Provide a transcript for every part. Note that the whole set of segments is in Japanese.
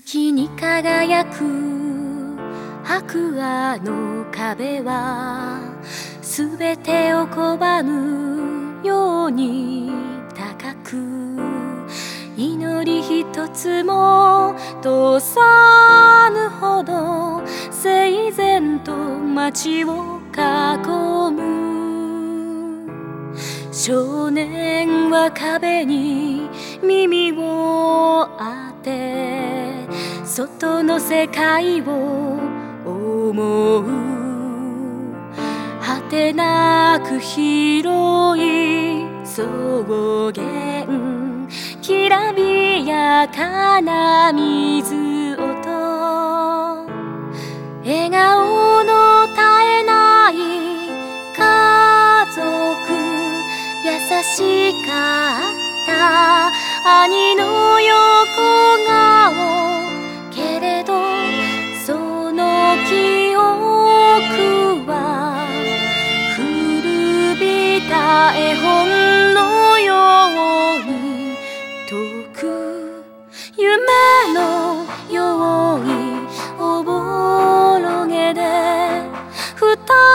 月に輝く白亜の壁はすべてを拒むように高く祈り一つも通さぬほど整然と街を囲む。少年は壁に耳を当て外の世界を思う果てなく広い草原きらびやかな水音笑顔の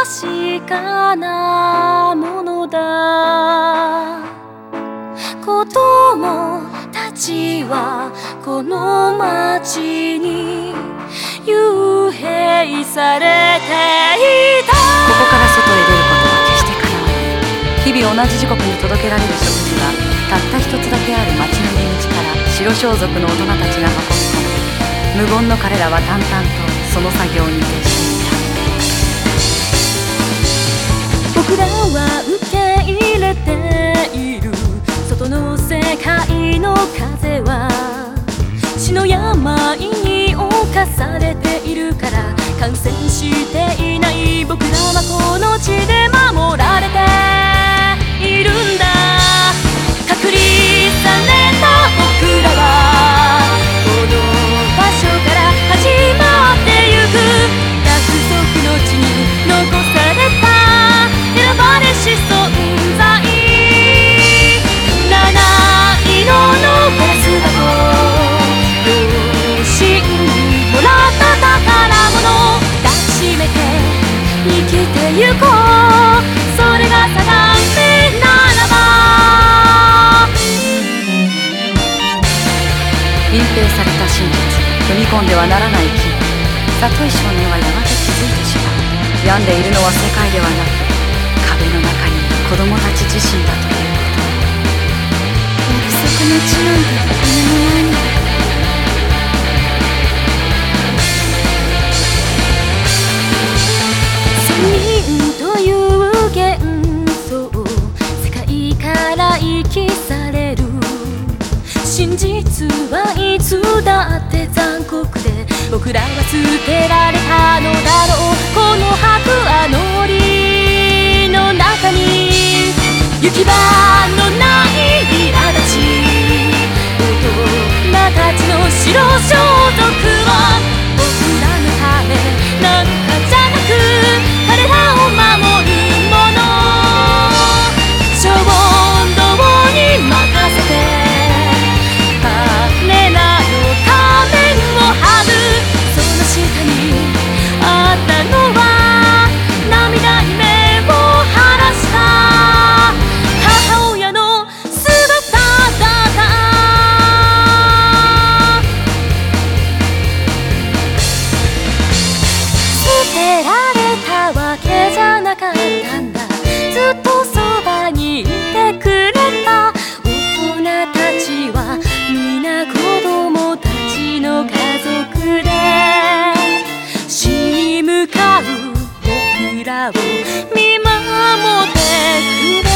確かなものだ。子供たちはこの街に幽閉されていた。ここから外へ出ることは決して叶わない日々同じ時刻に届けられる食事はたった一つだけある町の入り口から白装束の大人たちが運び込む。無言の彼らは淡々とその作業に徹し僕らは受け入れている。外の世界の風は血の病に侵されているから感染していない僕らはこの地で守られているんだ。きてゆこうそれが定めならば隠蔽された真実踏み込んではならない木里井少年はやがて気づいてしまう病んでいるのは世界ではなく壁の中にいる子供たち自身だということ。約束の地なんてどこに。もない実はいつだって残酷で僕らは捨てられたのだろうこの白亜の檻の中に行き場らを見守ってくれ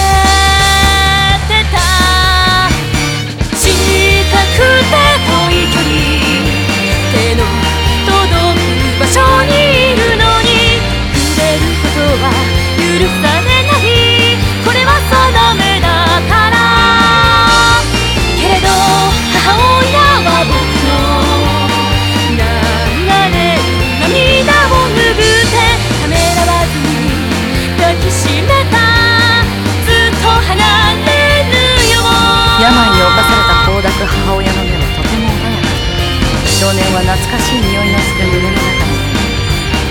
懐かしい匂いのする胸の中に。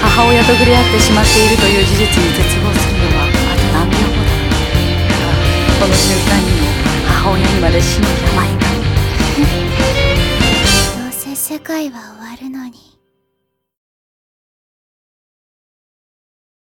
母親と触れ合ってしまっているという事実に絶望するのはあと何秒後だこの瞬間にも母親にまで死の病がどうせ世界は終わるのに。